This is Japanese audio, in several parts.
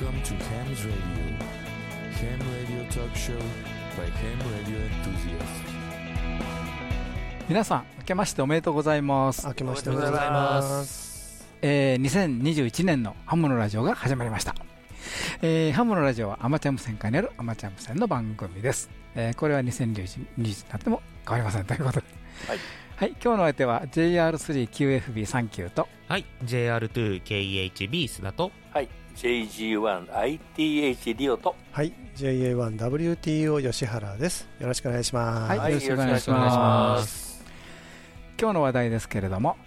Welcome to Ham's Radio. Ham Radio Talk Show by Ham Radio Enthusiasts. 皆さん、明けましておめでとうございます。明けましておめでとうございます。えー2021年のハムのラジオが始まりました。えーハムのラジオはアマチュア無線化にあるアマチュア無線の番組です。えーこれは2021年になっても変わりませんということで。はい。はい、今日の相手は JR3QFB39 と、はい、JR2KEHB 須田と、はい、JG1ITH リオと、はい JA1WTO 吉原ですよろしくお願いしますはいよろしくお願いしよろくお願いしま。ます今日の話題ですけれども、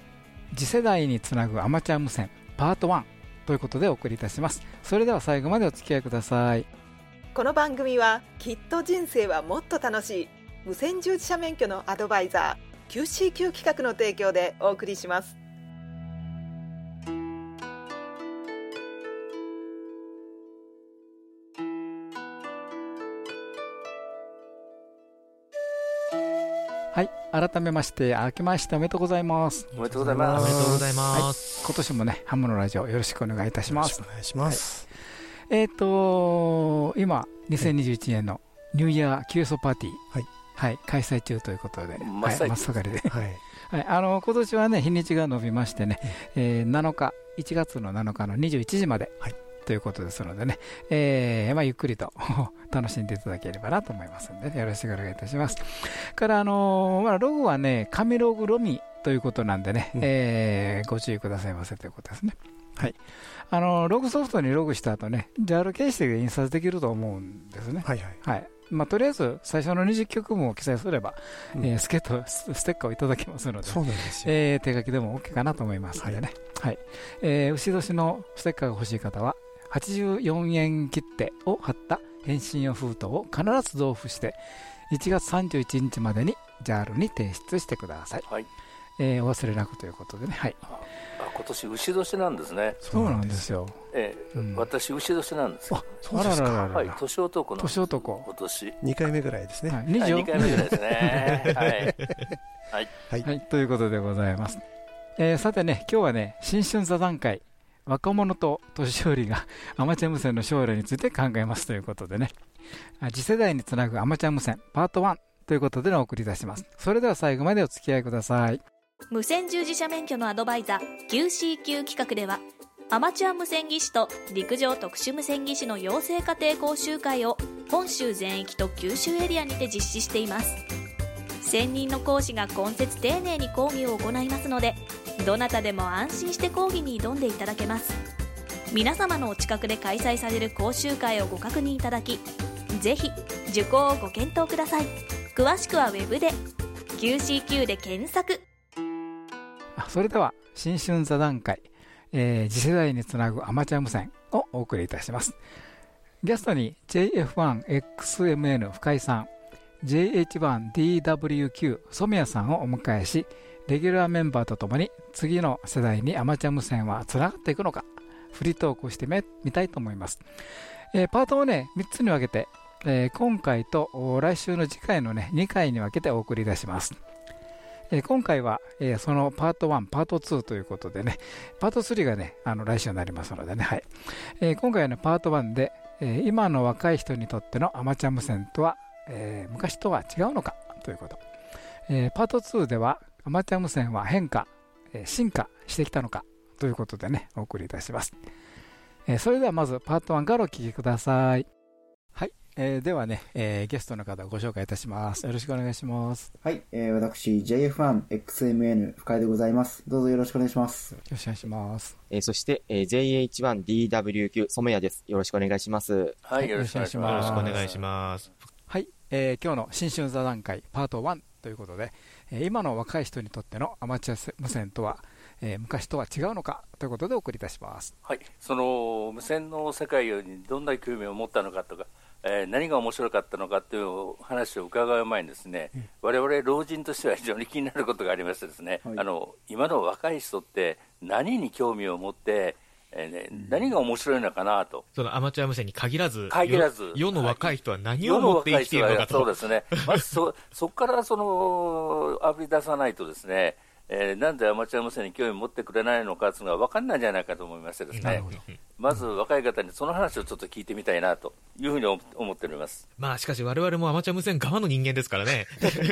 次世代につなぐアマチュア無線パート1ということでお送りいたします。それでは最後までお付き合いください。この番組はきっと人生はもっと楽しい無線従事者免許のアドバイザー QCQ 企画の提供でお送りしますはい、改めまして、明けましておめでとうございます。おめでとうございま。おめですとうございます。今年もね、ハムのラジオよろしくお願いいたします。よろしく。お願いします、えっ、と今、2021年のニューイヤー QSO パーティー、はい。はい、開催中ということで、真っ最中はい、真っ盛りで、はい。はい、あの今年はね、日にちが伸びましてね、えー7日、1月の7日の21時まで、はいということですのでね、えーまあ、ゆっくりと 楽しんでいただければなと思いますので、よろしくお願いいたします。から、あのーまあ、ログはね、紙ログロミということなんでね、うんえーご注意くださいませということですね。はい。あのーログソフトにログした後ね、JAL 形式で印刷できると思うんですね。はいはいはい。まあ、とりあえず、最初の20曲分を記載すれば、うんえースケット、スステッカーをいただきますので、そうなんですよ、えー手書きでも OK かなと思いますのでね。はい。えー牛年のステッカーが欲しい方は、84円切手を貼った返信用封筒を必ず同封して、1月31日までに JAL に提出してください。はい、えーお忘れなくということでね。はい。あ今年牛年なんですね。そうなんですよ。ええうん私牛年なんです。あそうですかあららららはい、年男の年男。今年。2回目ぐらいですね、はい、はい、20 2回目ですね。はい。はいはい、ということでございます。えーさてね、今日はね、新春座談会、若者と年寄りが アマチュア無線の将来について考えますということでね、次世代につなぐアマチュア無線パート1ということでのお送りいたします。それでは最後までお付き合いください。無線従事者免許のアドバイザー QCQ 企画ではアマチュア無線技師と陸上特殊無線技師の養成家庭講習会を本州全域と九州エリアにて実施しています専任の講師が今節丁寧に講義を行いますのでどなたでも安心して講義に挑んでいただけます。皆様のお近くで開催される講習会をご確認いただきぜひ受講をご検討ください。詳しくはウェブで QCQ で検索。それでは、新春座談会、えー次世代につなぐアマチュア無線をお送りいたします。ゲストに JF1XMN 深井さん、JH1DWQ 染谷さんをお迎えし、レギュラーメンバーとともに次の世代にアマチュア無線はつながっていくのか、フリートークしてみたいと思います。えーパートをね、3つに分けて、えー今回と来週の次回のね、2回に分けてお送りいたします。えー今回は、えーそのパート1、パート2ということでね、パート3がね、あの来週になりますのでね、はいえ今回はね、パート1で、え今の若い人にとってのアマチュア無線とは、え昔とは違うのかということ、えーパート2では、アマチュア無線は変化、えー進化してきたのかということでね、お送りいたします。えーそれではまずパート1からお聞きください。はい、えーではね、えーゲストの方をご紹介いたします。よろしくお願いします。はい、えー、私、JF1XMN 深井でございます。どうぞよろしくお願いします。よろしくお願いします。えーそして、えー JH1DWQ 染谷です。よろしくお願いします。はい、よろしくお願いしよます。ろしくお願いします。はい、えー今日の新春座談会パート1ということで、えー今の若い人にとってのアマチュア無線とは、えー昔とは違うのかということでお送りいたします。はい、その無線の世界にどんな興味を持ったのかとか、えー何が面白かったのかという話を伺う前にですね、我々老人としては非常に気になることがありましてですね、はい。あの今の若い人って何に興味を持って、えーね何が面白いのかなと。そのアマチュア無線に限らず、限らずよ世の若い人は何世を持って生きているのかと。そうですね、まずそそこからそのあぶり出さないと、ですね、えーなんでアマチュア無線に興味を持ってくれないのかというのが分かんないんじゃないかと思いましてですねなるほど。まず若い方にその話をちょっと聞いてみたいなというふうに思思っております。まあしかし我々もアマチュア無線側の人間ですからね。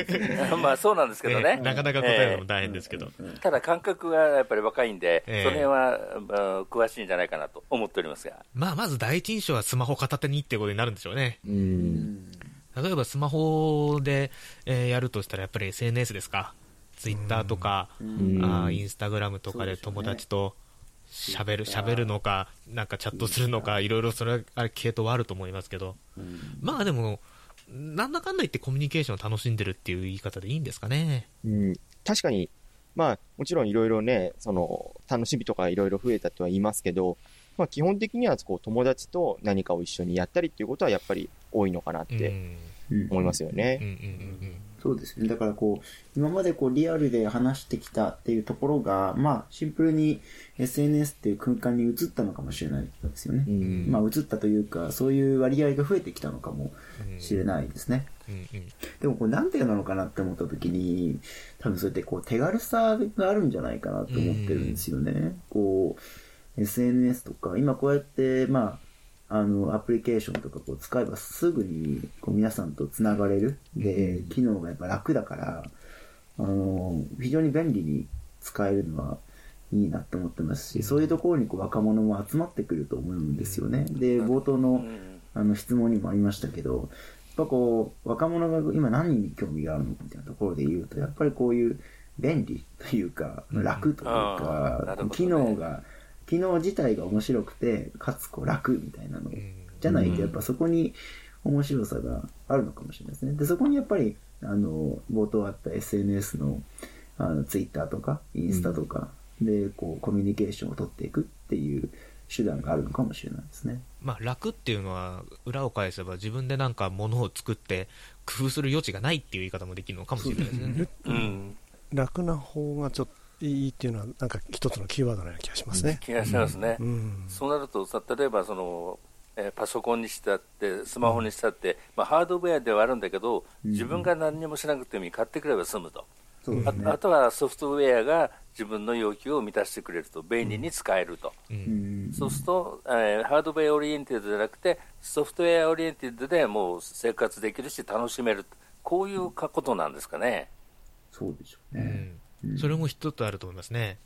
まあそうなんですけどね。ええなかなか答えるのも大変ですけど。ただ感覚がやっぱり若いんで、ええその辺は、まあ詳しいんじゃないかなと思っておりますが。まあまず第一印象はスマホ片手にっていうことになるんでしょうね。うん。例えばスマホで、えーやるとしたらやっぱり SNS ですか。ツイッターとか、んあーインスタグラムとかで友達と喋る、喋るのか、なんかチャットするのか、いろいろそれはあれ系統はあると思いますけど。まあでも、なんだかんだ言ってコミュニケーションを楽しんでるっていう言い方でいいんですかね。うん。確かに、まあ、もちろんいろいろね、その、楽しみとかいろいろ増えたとは言いますけど、まあ基本的にはこう友達と何かを一緒にやったりっていうことはやっぱり多いのかなっうん。て思いますよね。うんうんうんそうですね。だからこう、今までこうリアルで話してきたっていうところが、まあシンプルに SNS っていう空間に移ったのかもしれないですよね。うんまあ移ったというか、そういう割合が増えてきたのかもしれないですね。うんうんでもこれなんでなのかなって思った時に、多分それってこう手軽さがあるんじゃないかなと思ってるんですよね。こう、SNS とか、今こうやって、まあ、あの、アプリケーションとかこう使えばすぐにこう皆さんと繋がれる。で、機能がやっぱ楽だから、あの、非常に便利に使えるのはいいなと思ってますし、そういうところにこう若者も集まってくると思うんですよね。で、冒頭の、うん。あの質問にもありましたけど、やっぱこう、若者が今何に興味があるのかみたいなところで言うと、やっぱりこういう便利というか、楽というか機能が、機能自体が面白くて、かつこう楽みたいなのんじゃないと、やっぱそこに面白さがあるのかもしれないですね。で、そこにやっぱり、あの、冒頭あった SNS の、あの、ツイッターとか、インスタとか、で、こう、コミュニケーションを取っていくっていう手段があるのかもしれないですね。まあ、楽っていうのは、裏を返せば自分でなんか物を作って工夫する余地がないっていう言い方もできるのかもしれないですね。うん楽な方がちょっといいっていうのは、なんか一つのキーワードのような気がしますね。気がしますね。うん。そうなるとさ、例えばその、えーパソコンにしたって、スマホにしたって、まあ、ハードウェアではあるんだけど、自分が何にもしなくても買ってくれば済むと、あそうですね。あとはソフトウェアが自分の要求を満たしてくれると、便利に使えると、ううんんそうすると、えー hardware oriented じゃなくて、 software oriented でもう生活できるし、楽しめる、こういうかことなんですかね。そうでしょうね。うんそれも一つあると思いますね。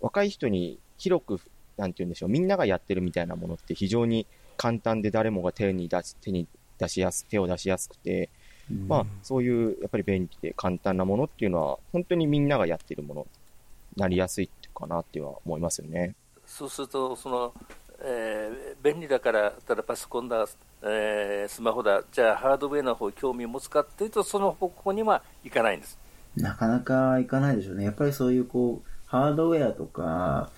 若い人に広く、なんて言うんでしょう、みんながやってるみたいなものって非常に簡単で誰もが手に出し、手に出しやす、手を出しやすくて、うんまあ、そういう、やっぱり便利で簡単なものっていうのは、本当にみんながやってるもの、なりやすいかなっては思いますよね。そうすると、その、えー便利だから、ただパソコンだ、えースマホだ、じゃあハードウェアの方興味を持つかっていうと、その方向にはいかないんです。なかなかいかないでしょうね。やっぱりそういうこう、ハードウェアとか、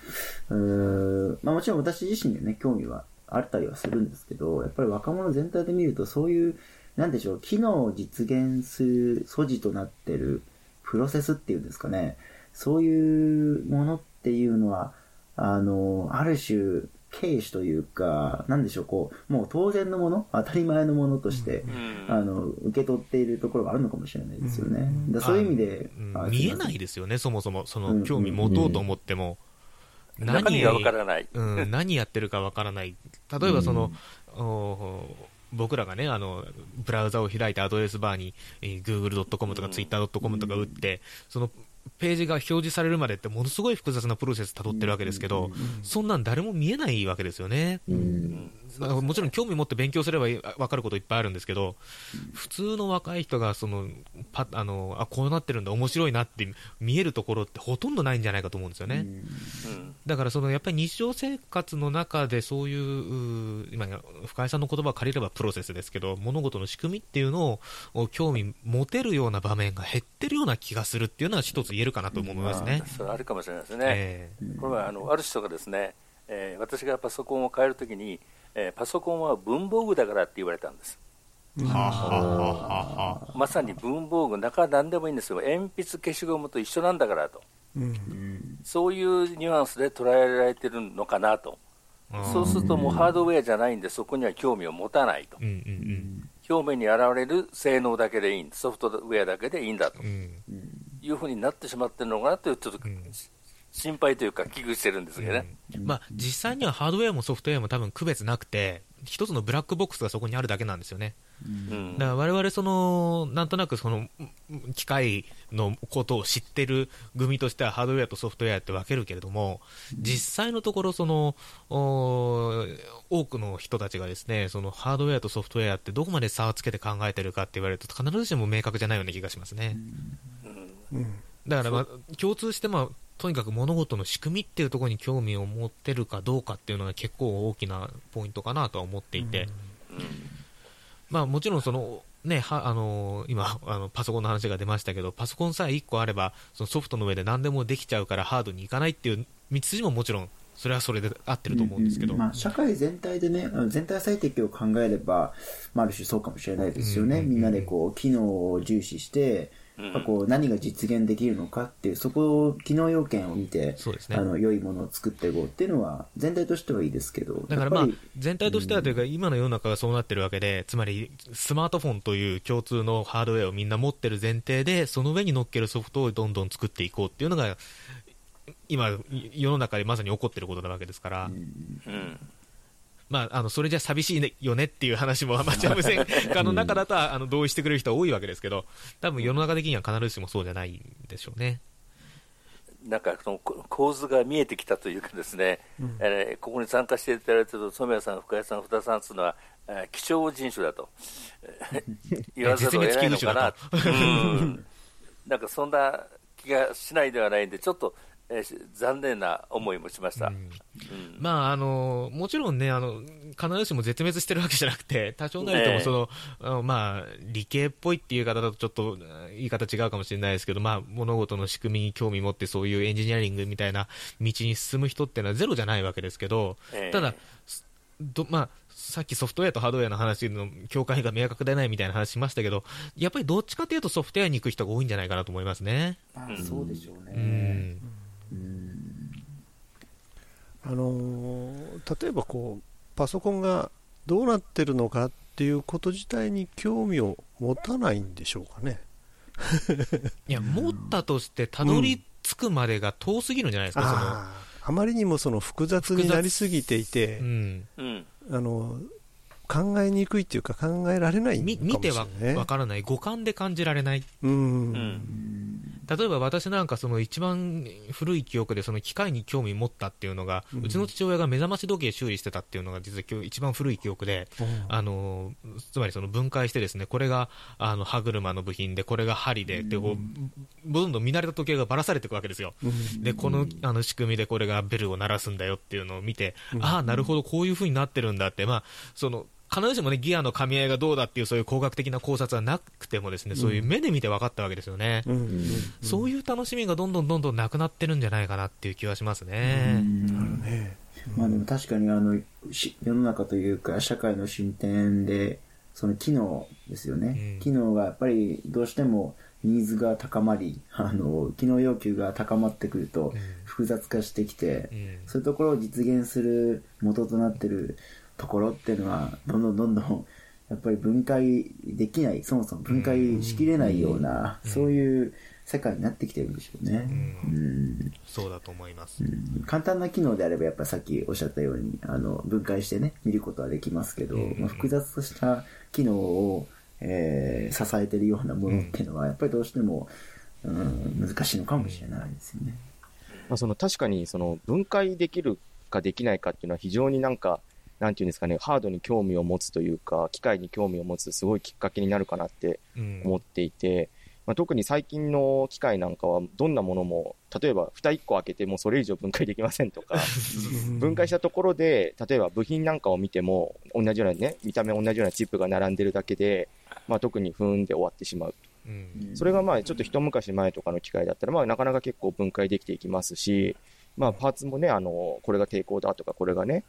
うーまあもちろん私自身でね、興味はあったりはするんですけど、やっぱり若者全体で見るとそういう、なんでしょう、機能を実現する素地となってるプロセスっていうんですかね。そういうものっていうのは、あの、ある種、軽視というか、なんでしょう、こう、もう当然のもの、当たり前のものとして、うんあの、受け取っているところがあるのかもしれないですよね。だからそういう意味で、見えないですよね、そもそも。そうんの興味持とうと思っても。中身がわからない。うん、何やってるかわからない。例えばその、お僕らがね、あの、ブラウザを開いてアドレスバーに、えー google.com とか twitter.com とか打って、そのページが表示されるまでってものすごい複雑なプロセス辿ってるわけですけど、そんなん誰も見えないわけですよね。うん。もちろん興味持って勉強すれば分かることいっぱいあるんですけど、普通の若い人がそのパあのあこうなってるんだ、面白いなって見えるところってほとんどないんじゃないかと思うんですよね。うんだからそのやっぱり日常生活の中でそういう、今、深井さんの言葉を借りればプロセスですけど、物事の仕組みっていうのを興味持てるような場面が減ってるような気がするっていうのは一つ言えるかなと思いますね。それあるかもしれないですね。えこれはあのある人がですね、えー私がパソコンを変えるときに、えーパソコンは文房具だからって言われたんです。まさに文房具、中は何でもいいんですよ、鉛筆、消しゴムと一緒なんだからと、うん。そういうニュアンスで捉えられてるのかなと、そうするともうハードウェアじゃないんで、そこには興味を持たないと、表面に現れる性能だけでいいんだ、ソフトウェアだけでいいんだと。いうふうになってしまってるのかなという、ちょっとうん心配というか危惧してるんですけどね。まあ、実際にはハードウェアもソフトウェアも多分区別なくて、一つのブラックボックスがそこにあるだけなんですよね。うんだから我々その、なんとなくその機械のことを知ってる組としてはハードウェアとソフトウェアって分けるけれども、実際のところその、お多くの人たちがですねそのハードウェアとソフトウェアってどこまで差をつけて考えてるかって言われると、必ずしも明確じゃないような気がしますね。うんだから、まあ、共通して、まあ、とにかく物事の仕組みっていうところに興味を持ってるかどうかっていうのが結構大きなポイントかなとは思っていて、まあ、もちろんその、ね、はあの今 あの、パソコンの話が出ましたけど、パソコンさえ1個あれば、そのソフトの上で何でもできちゃうからハードに行かないっていう道筋ももちろん、それはそれで合ってると思うんですけど、まあ、社会全体でね、全体最適を考えれば、まあ、ある種そうかもしれないですよね。うんうんうんみんなでこう、機能を重視して、うんまあこう何が実現できるのかっていう、そこを、機能要件を見て、そうですね。あの、良いものを作っていこうっていうのは、全体としてはいいですけど、だからまあ全体としてはというか、今の世の中がそうなってるわけで、つまりスマートフォンという共通のハードウェアをみんな持ってる前提で、その上に乗っけるソフトをどんどん作っていこうっていうのが、今、世の中でまさに起こってることなわけですから、うんまあ、あのそれじゃ寂しいよねっていう話もアマチュア無線化の中だとあの同意してくれる人は多いわけですけど、多分世の中的には必ずしもそうじゃないんでしょうね。なんかそのこ構図が見えてきたというかですね、えーここに参加していただいている染谷さん、深谷さん、福田さんというのは、えー希少人種だと。えー言わざるを得ないのかななんかそんな気がしないではないんで、ちょっと、え残念な思いもしました。うんうんまあ、あのもちろんねあの、必ずしも絶滅してるわけじゃなくて、多少なりともその、あのまあ、理系っぽいっていう方だとちょっとあ言い方違うかもしれないですけど、まあ、物事の仕組みに興味持って、そういうエンジニアリングみたいな道に進む人っていうのはゼロじゃないわけですけど、ええただ、すどまあ、さっきソフトウェアとハードウェアの話の境界が明確でないみたいな話しましたけど、やっぱりどっちかというとソフトウェアに行く人が多いんじゃないかなと思いますね。まあ、そうでしょううね。んうん。あのー例えばこうパソコンがどうなってるのかっていうこと自体に興味を持たないんでしょうかね。いや、持ったとして、たどり着くまでが遠すぎるんじゃないですか、その。あまりにもその複雑になりすぎていて、うん、うん。あの考えにくいっていうか考えられないかもしれないみ見てわね。わからない、五感で感じられない、うん、うん例えば私なんか、その一番古い記憶で、その機械に興味持ったっていうのが、ううんちの父親が目覚まし時計修理してたっていうのが、実は今日一番古い記憶で、あのつまりその分解して、ですねこれがあの歯車の部品で、これが針で、でこうどんどん見慣れた時計がばらされていくわけですよ。うん。でこのあの仕組みでこれがベルを鳴らすんだよっていうのを見て、うん。ああ、なるほど、こういう風になってるんだって、まあ、その必ずしも、ね、ギアの噛み合いがどうだっていうそういう工学的な考察はなくてもですね、そういう目で見て分かったわけですよね、うんうんそういう楽しみがどんどんどんどんなくなってるんじゃないかなっていう気はしますね。ね。まあでも確かにあの、し世の中というか社会の進展で、その機能ですよね。うん。機能がやっぱりどうしてもニーズが高まり、あの、機能要求が高まってくるとうん。複雑化してきて、うん。そういうところを実現する元となってるところっていうのは、どんどんどんどん、やっぱり分解できない、そもそも分解しきれないような、うん。そういう世界になってきてるんでしょうね。うん。うん。そうだと思います。うん。簡単な機能であれば、やっぱさっきおっしゃったように、あの、分解してね、見ることはできますけど、うん。まあ、複雑とした機能を、えー支えてるようなものっていうのは、やっぱりどうしても、うん、難しいのかもしれないですよね。まあ、その確かにその分解できるかできないかっていうのは非常になんか、なんていうんですかね、ハードに興味を持つというか、機械に興味を持つすごいきっかけになるかなってうん。思っていて、まあ、特に最近の機械なんかはどんなものも、例えば蓋1個開けてもそれ以上分解できませんとか、分解したところで、例えば部品なんかを見ても、同じようなね、見た目同じようなチップが並んでるだけで、まあ、特に不運で終わってしまう。うん。それがまあちょっと一昔前とかの機械だったら、まあなかなか結構分解できていきますし、まあパーツもね、あの、これが抵抗だとか、これがね、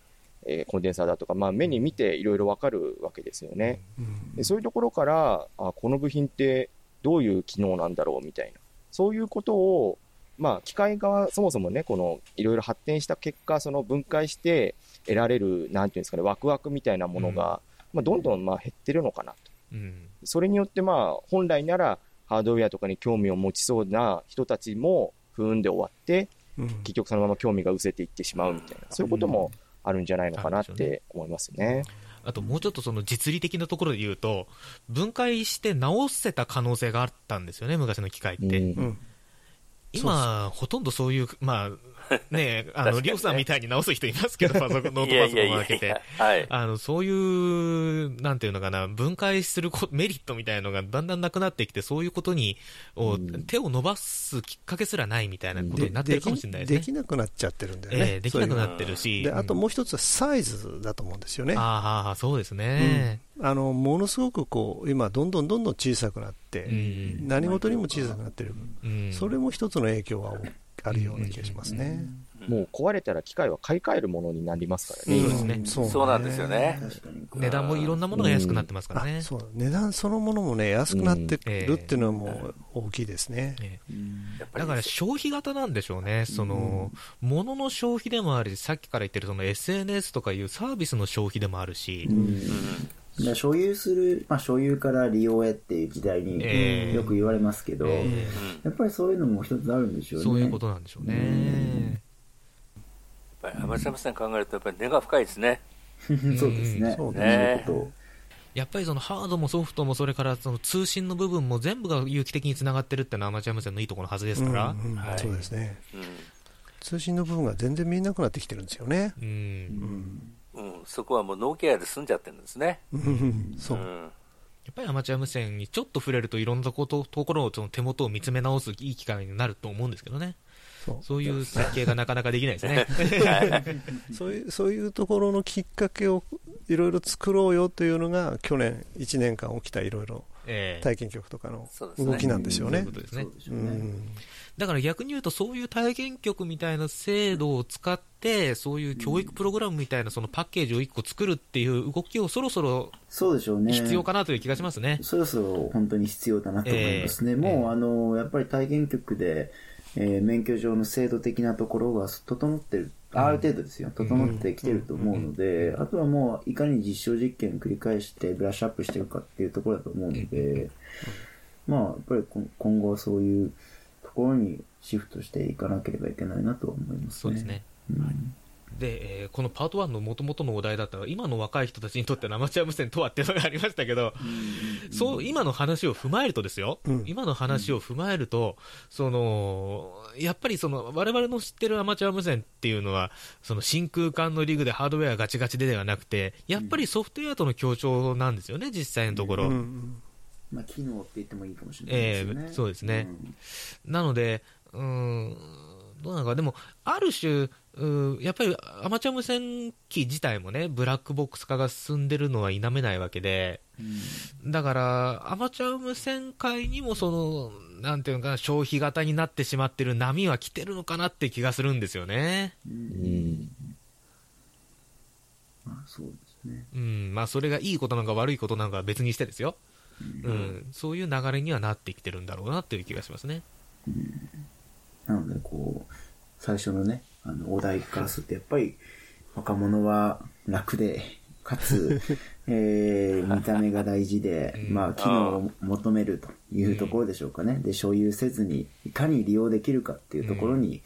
えーコンデンサーだとか、まあ目に見ていろいろわかるわけですよね。うんでそういうところから、あ、この部品ってどういう機能なんだろうみたいな。そういうことを、まあ機械側、そもそもね、このいろいろ発展した結果、その分解して得られる、なんていうんですかね、ワクワクみたいなものが、まあどんどんまあ減ってるのかなと。うんそれによってまあ、本来ならハードウェアとかに興味を持ちそうな人たちも不運で終わって、うん結局そのまま興味が失せていってしまうみたいな、そういうこともあるんじゃないのかなって思いますね。あともうちょっとその実利的なところで言うと、分解して直せた可能性があったんですよね、昔の機械って。うんうん今、ほとんどそういう、まあ、ねあの、リオさんみたいに直す人いますけど、パソコン、ノートパソコンを開けて。はい。あの、そういう、なんていうのかな、分解するこメリットみたいのがだんだんなくなってきて、そういうことに、をうん手を伸ばすきっかけすらないみたいなことでになってるかもしれないですね。できなくなっちゃってるんだよね。ええできなくなっってるし。で、あともう一つはサイズだと思うんですよね。ああ、そうですね。あの、ものすごくこう、今、どんどんどんどん小さくなって、うん何事にも小さくなってる。うんそれも一つの影響はあるような気がしますね。もう壊れたら機械は買い替えるものになりますからね。そうですねそうそうなんですよね。値段もいろんなものが安くなってますからね。あ。そう。値段そのものもね、安くなってるっていうのはもう大きいですね。だから消費型なんでしょうね、その、物の消費でもあるし、さっきから言ってるその SNS とかいうサービスの消費でもあるし、うんだから所有する、まあ、所有から利用へっていう時代にええ。よく言われますけど、えやっぱりそういうのも一つあるんでしょうね。そういうことなんでしょうね。やっぱりアマチュア無線考えると、やっぱり根が深いですね。そうですね。そうねそういうこやっぱりそのハードもソフトもそれからその通信の部分も全部が有機的につながってるってのはアマチュア無線のいいところのはずですから、うん。うん。はい。そうですね。うん。通信の部分が全然見えなくなってきてるんですよね。うん。うん、そこはもうノーケアで済んじゃってるんですね。うんそうう。んやっぱりアマチュア無線にちょっと触れるといろんなことところをその手元を見つめ直すいい機会になると思うんですけどね。そうそういう設計がなかなかできないですね。そういうそういうところのきっかけをいろいろ作ろうよというのが去年1年間起きたいろいろええ体験局とかの動きなんでしょううね。んだから逆に言うと、そういう体験局みたいな制度を使って、そういう教育プログラムみたいなそのパッケージを1個作るっていう動きをそろそろそうでしょうね。必要かなという気がしますね。そろそろ本当に必要だなと思いますね。ええもう、ええあの、やっぱり体験局で、えー免許上の制度的なところが整ってる、ある程度ですよ。整ってきてると思うので、あとはもう、いかに実証実験を繰り返してブラッシュアップしていくかっていうところだと思うので、まあ、やっぱりこ今後はそういうところにシフトしていかなければいけないなとは思いますね。そうですね。うんで、えーこのパート1の元々のお題だったら、今の若い人たちにとってのアマチュア無線とはっていうのがありましたけど、そう、今の話を踏まえるとですよ、うん。今の話を踏まえると、その、やっぱりその、我々の知ってるアマチュア無線っていうのは、その真空管のリグでハードウェアガチガチでではなくて、やっぱりソフトウェアとの協調なんですよね、実際のところ。うん。うんまあ、機能って言ってもいいかもしれないですよね。ええそうですね。うん。なので、うーん、どうなのか、でも、ある種、やっぱりアマチュア無線機自体もね、ブラックボックス化が進んでるのは否めないわけで、だから、アマチュア無線界にもその、なんていうのかな、消費型になってしまってる波は来てるのかなって気がするんですよね。うん。まあ、そうですね。うん、まあ、それがいいことなのか悪いことなのかは別にしてですよ。うん、そういう流れにはなってきてるんだろうなっていう気がしますね。なので、こう、最初のね、あの、お題からすると、やっぱり、若者は楽で、かつ、えー、見た目が大事で、うん。まあ、機能を求めるというところでしょうかね。で、所有せずに、いかに利用できるかっていうところに、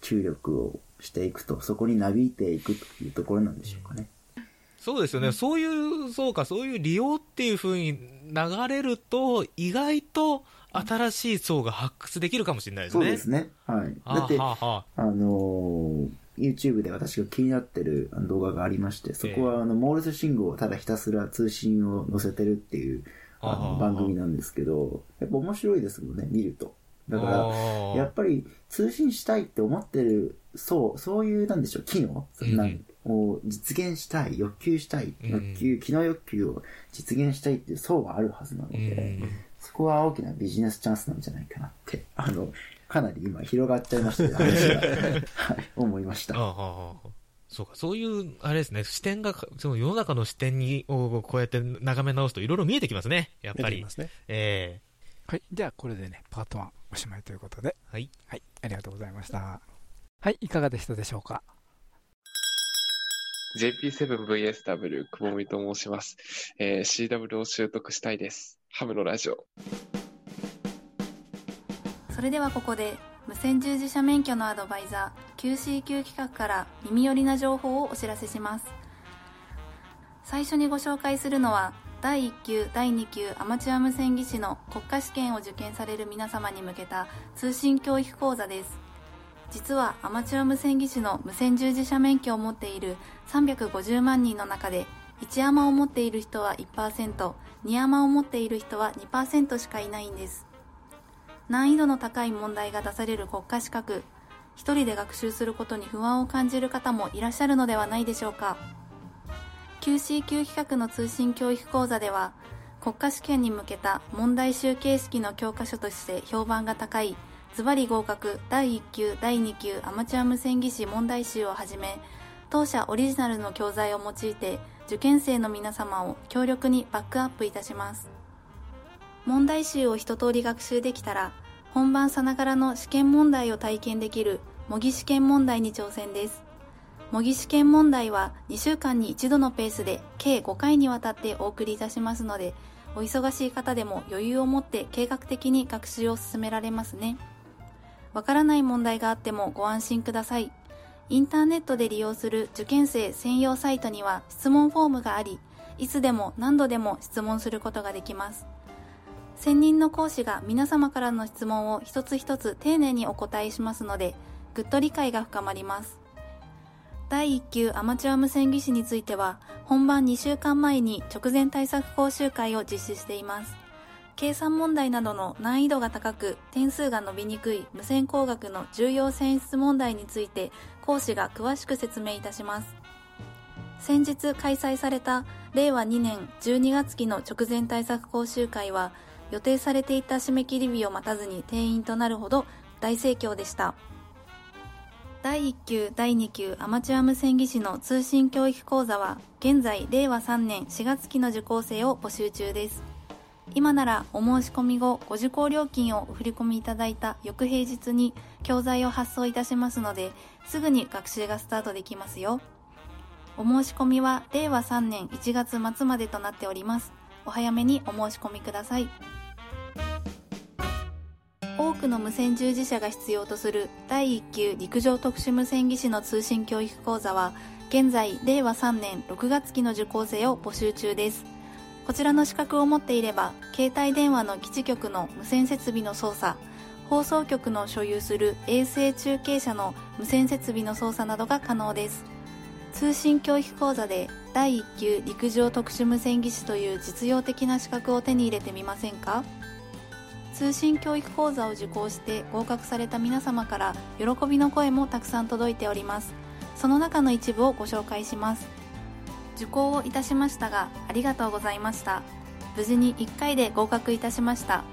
注力をしていくと、そこになびいていくというところなんでしょうかね。そうですよね、そういう、そうか、そういう利用っていう風に流れると、意外と新しい層が発掘できるかもしれないですね。そうですね。はい。だって、はあはあのー YouTube で私が気になってる動画がありまして、そこはあの、モールス信号をただひたすら通信を載せてるっていうあの番組なんですけど、やっぱ面白いですもんね、見ると。だから、やっぱり通信したいって思ってる、そう、そういう、なんでしょう、機能、うんなんを実現したい、欲求したい、うん欲求、機能欲求を実現したいっていう層があるはずなので、うんそこは大きなビジネスチャンスなんじゃないかなって、あの、かなり今広がっちゃいましたけど、話が、はい、思いました。ああああそうか、そういう、あれですね、視点が、その世の中の視点に、をこうやって眺め直すといろいろ見えてきますね、やっぱり見てきま。すね。えはい。じゃあ、これでね、パート1おしまいということで。はい。はい。ありがとうございました。はい。いかがでしたでしょうか？JP7VSW 久保美と申します、えー CW を習得したいです。ハムのラジオ。それではここで無線従事者免許のアドバイザー QCQ 企画から耳寄りな情報をお知らせします最初にご紹介するのは第1級第2級アマチュア無線技師の国家試験を受験される皆様に向けた通信教育講座です実はアマチュア無線技師の無線従事者免許を持っている350万人の中で1アマを持っている人は 1%2 アマを持っている人は2%しかいないんです。難易度の高い問題が出される国家資格一人で学習することに不安を感じる方もいらっしゃるのではないでしょうか。QCQ 企画の通信教育講座では国家試験に向けた問題集形式の教科書として評判が高いズバリ合格第1級第2級アマチュア無線技師問題集をはじめ当社オリジナルの教材を用いて受験生の皆様を強力にバックアップいたします。問題集を一通り学習できたら本番さながらの試験問題を体験できる模擬試験問題に挑戦です。模擬試験問題は2週間に1度のペースで計5回にわたってお送りいたしますのでお忙しい方でも余裕を持って計画的に学習を進められますね。わからない問題があってもご安心ください。インターネットで利用する受験生専用サイトには質問フォームがありいつでも何度でも質問することができます。専任の講師が皆様からの質問を一つ一つ丁寧にお答えしますのでぐっと理解が深まります。第1級アマチュア無線技師については本番2週間前に直前対策講習会を実施しています。計算問題などの難易度が高く点数が伸びにくい無線工学の重要選出問題について講師が詳しく説明いたします。先日開催された令和2年12月期の直前対策講習会は予定されていた締め切り日を待たずに定員となるほど大盛況でした。第1級第2級アマチュア無線技師の通信教育講座は現在令和3年4月期の受講生を募集中です。今ならお申し込み後ご受講料金をお振り込みいただいた翌平日に教材を発送いたしますのですぐに学習がスタートできますよ。お申し込みは令和3年1月末までとなっております。お早めにお申し込みください。多くの無線従事者が必要とする第1級陸上特殊無線技師の通信教育講座は現在令和3年6月期の受講生を募集中です。こちらの資格を持っていれば携帯電話の基地局の無線設備の操作放送局の所有する衛星中継車の無線設備の操作などが可能です。通信教育講座で第1級陸上特殊無線技師という実用的な資格を手に入れてみませんか？通信教育講座を受講して合格された皆様から喜びの声もたくさん届いております。その中の一部をご紹介します。受講をいたしましたがありがとうございました。無事に1回で合格いたしました。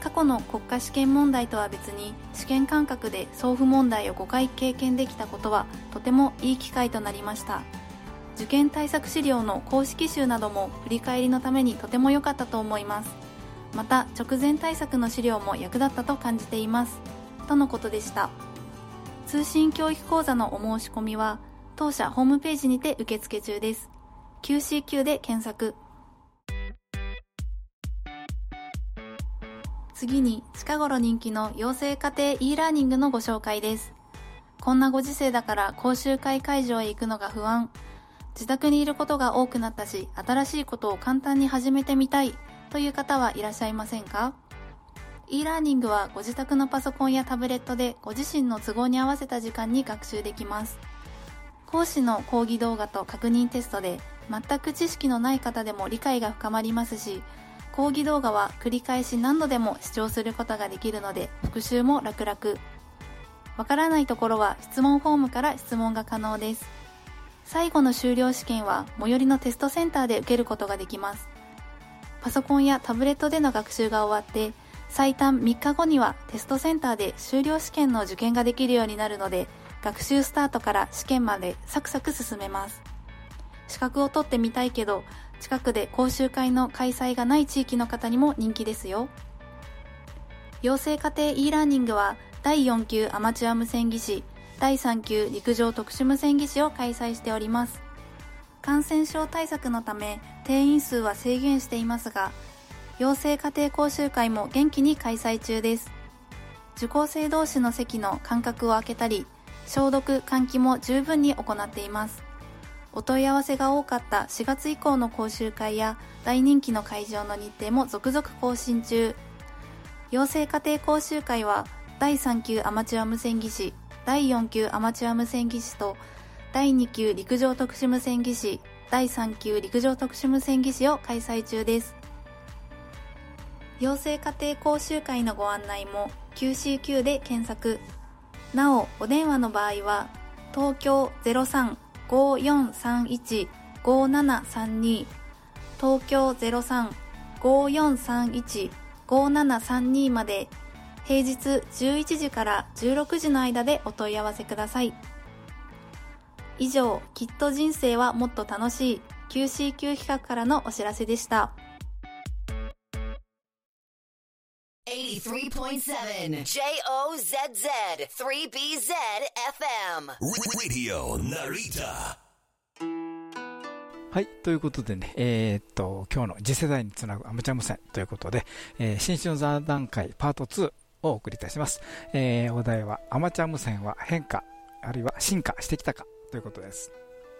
過去の国家試験問題とは別に試験感覚で送付問題を5回経験できたことはとてもいい機会となりました。受験対策資料の公式集なども振り返りのためにとても良かったと思います。また直前対策の資料も役立ったと感じています。とのことでした。通信教育講座のお申し込みは当社ホームページにて受付中です。QCQ で検索。次に近頃人気の養成家庭 e ラーニングのご紹介です。こんなご時世だから講習会会場へ行くのが不安。自宅にいることが多くなったし新しいことを簡単に始めてみたい。という方はいらっしゃいませんか？e ラーニングはご自宅のパソコンやタブレットでご自身の都合に合わせた時間に学習できます。講師の講義動画と確認テストで全く知識のない方でも理解が深まりますし講義動画は繰り返し何度でも視聴することができるので復習も楽々。わからないところは質問フォームから質問が可能です。最後の修了試験は最寄りのテストセンターで受けることができます。パソコンやタブレットでの学習が終わって最短3日後にはテストセンターで修了試験の受験ができるようになるので学習スタートから試験までサクサク進めます。資格を取ってみたいけど近くで講習会の開催がない地域の方にも人気ですよ。養成家庭 e ラーニングは第4級アマチュア無線技師第3級陸上特殊無線技師を開催しております。感染症対策のため定員数は制限していますが養成家庭講習会も元気に開催中です。受講生同士の席の間隔を空けたり消毒換気も十分に行っています。お問い合わせが多かった4月以降の講習会や大人気の会場の日程も続々更新中養成家庭講習会は第3級アマチュア無線技師第4級アマチュア無線技師と第2級陸上特殊無線技師第3級陸上特殊無線技師を開催中です養成家庭講習会のご案内も QCQ で検索。なおお電話の場合は東京03 0354315732東京0354315732まで。平日11時から16時の間でお問い合わせください。以上きっと人生はもっと楽しい。QCQ 企画からのお知らせでした。83.7 J-O-Z-Z 3BZ FM Radio Narita はい。ということでね、えー、っと、今日の次世代につなぐアマチュア無線ということで、えー、新春座談会パート2をお送りいたします。えー、お題は、アマチュア無線は変化、あるいは進化してきたかということです。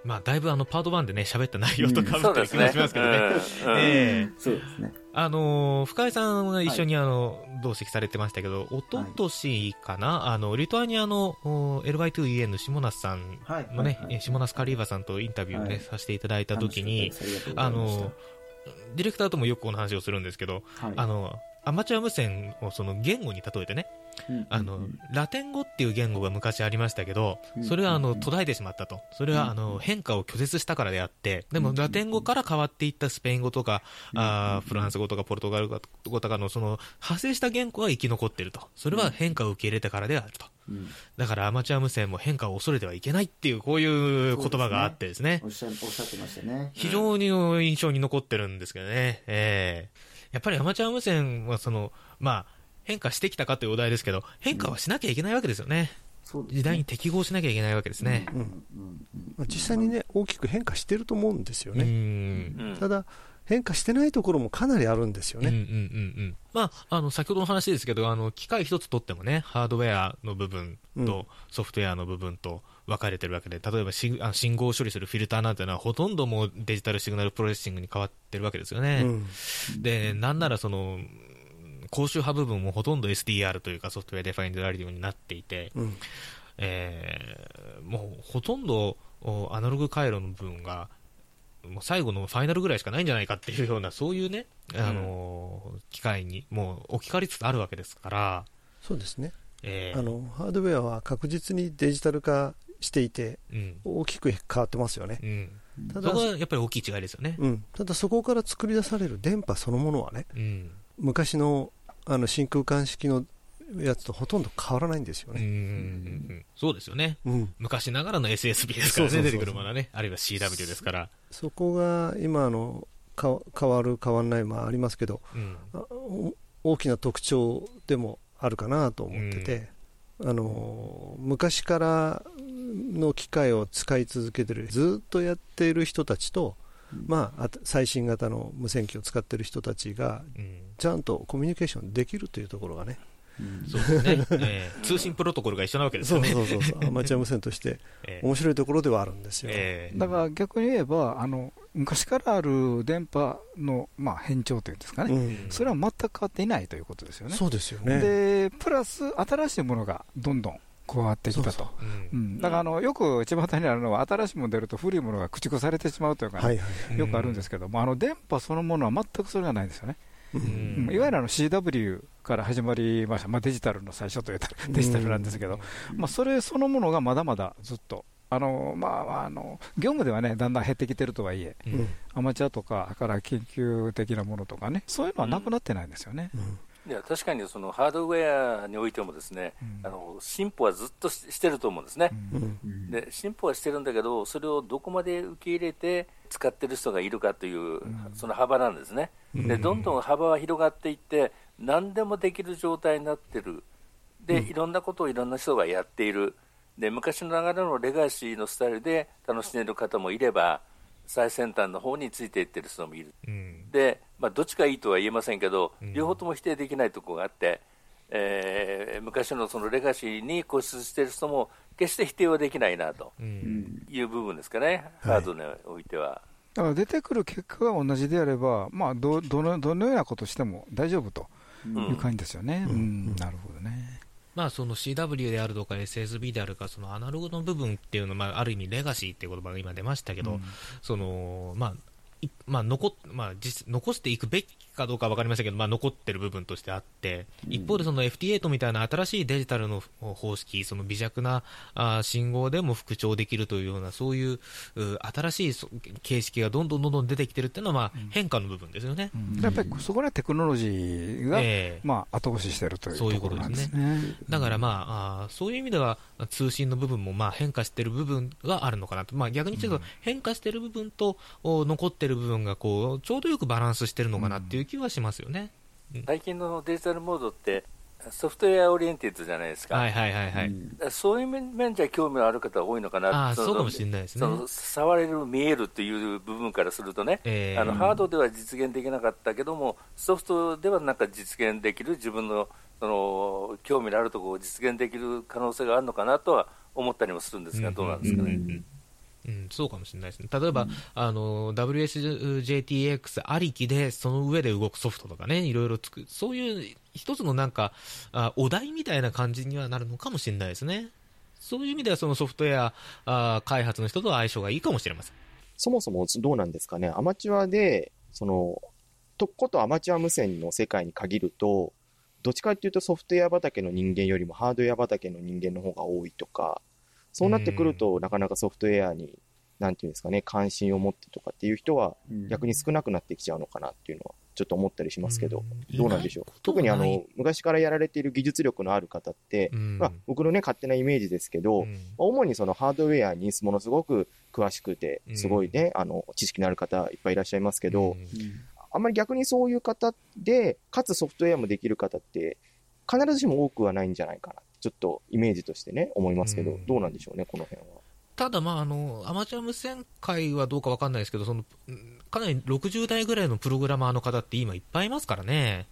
まあ、だいぶあのパート1でね、喋った内容とかぶってる気がしますけどね。ええ。そうですね。あの、深井さんが一緒にあの、同席されてましたけど、おととしかな、あの、リトアニアの LY2EN の下那さんのね、下那カリーバさんとインタビューね、させていただいたときに、あの、ディレクターともよくこの話をするんですけど、あの、アマチュア無線をその言語に例えてね、あの、ラテン語っていう言語が昔ありましたけど、それはあの、途絶えてしまったと。それはあの、変化を拒絶したからであって、でもラテン語から変わっていったスペイン語とか、あフランス語とかポルトガル語とかのその、派生した言語が生き残っていると。それは変化を受け入れてからであると。だからアマチュア無線も変化を恐れてはいけないっていう、こういう言葉があってですね。おっしゃってましたね。非常に印象に残ってるんですけどね。ええーやっぱりアマチュア無線はその、まあ、変化してきたかというお題ですけど、変化はしなきゃいけないわけですよね。うん、時代に適合しなきゃいけないわけですね。実際にね、大きく変化してると思うんですよね。ただ、変化してないところもかなりあるんですよね。うんうんうんうん、まあ、あの、先ほどの話ですけど、あの、機械一つとってもね、ハードウェアの部分とソフトウェアの部分と分かれてるわけで、例えばしあ信号処理するフィルターなんていうのは、ほとんどもう digital signal processing に変わってるわけですよね。うん、で、なんならその、高周波部分もほとんど SDR というか software defined radio になっていて、うん、えー、もうほとんどアナログ回路の部分がもう最後のファイナルぐらいしかないんじゃないかっていうような、そういうね、あのー、機械にもう置き換わりつつあるわけですから。そうですね。えー、あのハードウェアは確実にデジタル化していて、うん、大きく変わってますよね。うん、ただそこはやっぱり大きい違いですよね。うん、ただそこから作り出される電波そのものはね、うん、昔のあの真空管式のやつとほとんど変わらないんですよね。うん、そうですよね、うん、昔ながらの SSB ですからね、出てくるものはね、あるいは CW ですから。そこが今のか変わる、変わらないもありますけど、うん、大きな特徴でもあるかなと思ってて、うん、あの昔からの機械を使い続けてる、ずっとやっている人たちと、まあ、最新型の無線機を使っている人たちが、ちゃんとコミュニケーションできるというところがね、そうですね、えー、通信プロトコルが一緒なわけですよね。そうそうそう アマチュア無線として面白いところではあるんですよ。えー、だから逆に言えばあの昔からある電波の、まあ、変調というんですかね、うん、それは全く変わっていないということですよね。そうですよね。でプラス新しいものがどんどん加わってきたと、うん、だからあのよく巷にあるのは、新しいもの出ると古いものが駆逐されてしまうというか、ねはいはい、よくあるんですけども、あの電波そのものは全くそれがないんですよね。うん、いわゆるあの CW から始まりました、まあ、デジタルの最初というとデジタルなんですけど、まあ、それそのものがまだまだずっと。あのまあ、あの業務ではねだんだん減ってきてるとはいえ、うん、アマチュアとかから研究的なものとかねそういうのはなくなってないんですよね。うんいや確かにそのハードウェアにおいてもですね、うん、あの進歩はずっとしてると思うんですね、うん、で進歩はしてるんだけどそれをどこまで受け入れて使ってる人がいるかという、うん、その幅なんですね。でどんどん幅は広がっていって何でもできる状態になってる。で、いろんなことをいろんな人がやっている。で昔の流れのレガシーのスタイルで楽しんでいる方もいれば最先端の方についていってる人もいる、でまあ、どっちがいいとは言えませんけど、両方とも否定できないところがあって、えー、昔のそのレガシーに固執している人も決して否定はできないなという部分ですかね、うん、ハードにおいては。だから出てくる結果が同じであれば、まあ、どどのどのようなことしても大丈夫という感じですよね。うん、うん、なるほどね。まあ、その CW であるとか SSB であるか、そのアナログの部分っていうのは、まあ、ある意味レガシーっていう言葉が今出ましたけど、うん、その、まあ、まあ残まあ実、残していくべきかどうか分かりませんけど、まあ、残ってる部分としてあって、一方でその FT8 みたいな新しいデジタルの方式、その微弱なあ信号でも復調できるというような、そういう新しい形式がどんどんどんどん出てきてるっていうのは、まあ、変化の部分ですよね、うん、やっぱりそこらテクノロジーが、えー、まあ、後押ししてるというそういうことですね。だから、まあ、あそういう意味では、通信の部分もまあ変化している部分があるのかなと、まあ、逆に言うと、変化している部分と残っている部分がこうちょうどよくバランスしてるのかなっていう気はしますよね。最近のデジタルモードって software oriented じゃないですか、はいはいはいはい、そういう面じゃ興味のある方が多いのかなあそうかもしれないですね。触れる、見えるっていう部分からするとね、えー、あのハードでは実現できなかったけども、ソフトではなんか実現できる、自分のその興味のあるところを実現できる可能性があるのかなとは思ったりもするんですが、どうなんですかね。うん、そうかもしれないですね。例えば、うん、あの、WSJTX ありきで、その上で動くソフトとかね、いろいろつく、そういう一つのなんか、あお題みたいな感じにはなるのかもしれないですね。そういう意味では、そのソフトウェアあ開発の人と相性がいいかもしれません。そもそもどうなんですかね、アマチュアで、その、とことアマチュア無線の世界に限ると、どっちかっていうとソフトウェア畑の人間よりもハードウェア畑の人間の方が多いとか、そうなってくると、なかなかソフトウェアに、なんていうんですかね、関心を持ってとかっていう人は、逆に少なくなってきちゃうのかなっていうのは、ちょっと思ったりしますけど、どうなんでしょう？特にあの、昔からやられている技術力のある方って、まあ、僕のね、勝手なイメージですけど、主にそのハードウェアにものすごく詳しくて、すごいね、あの、知識のある方いっぱいいらっしゃいますけど、あんまり逆にそういう方で、かつソフトウェアもできる方って、必ずしも多くはないんじゃないかな。ちょっとイメージとしてね、思いますけど、うん、どうなんでしょうね、この辺は。ただ、まあ、あの、アマチュア無線界はどうかわかんないですけど、その、かなり60代ぐらいのプログラマーの方って今いっぱいいますからね。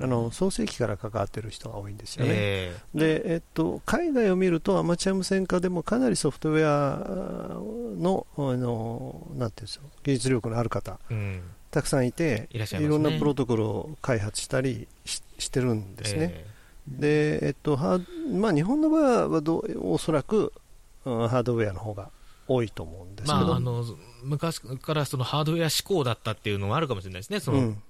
あの、創世期から関わってる人が多いんですよね。えー、で、えっと、海外を見るとアマチュア無線化でもかなりソフトウェアの、あの、なんていうんですか、技術力のある方、うん、たくさんいてい、ね、いろんなプロトコルを開発したりしてるんですね。えーで、えっとはまあ、日本の場合はどおそらく、うん、ハードウェアの方が多いと思うんですけど、まあ、あの昔からそのハードウェア志向だったっていうのはあるかもしれないですね、その、うん、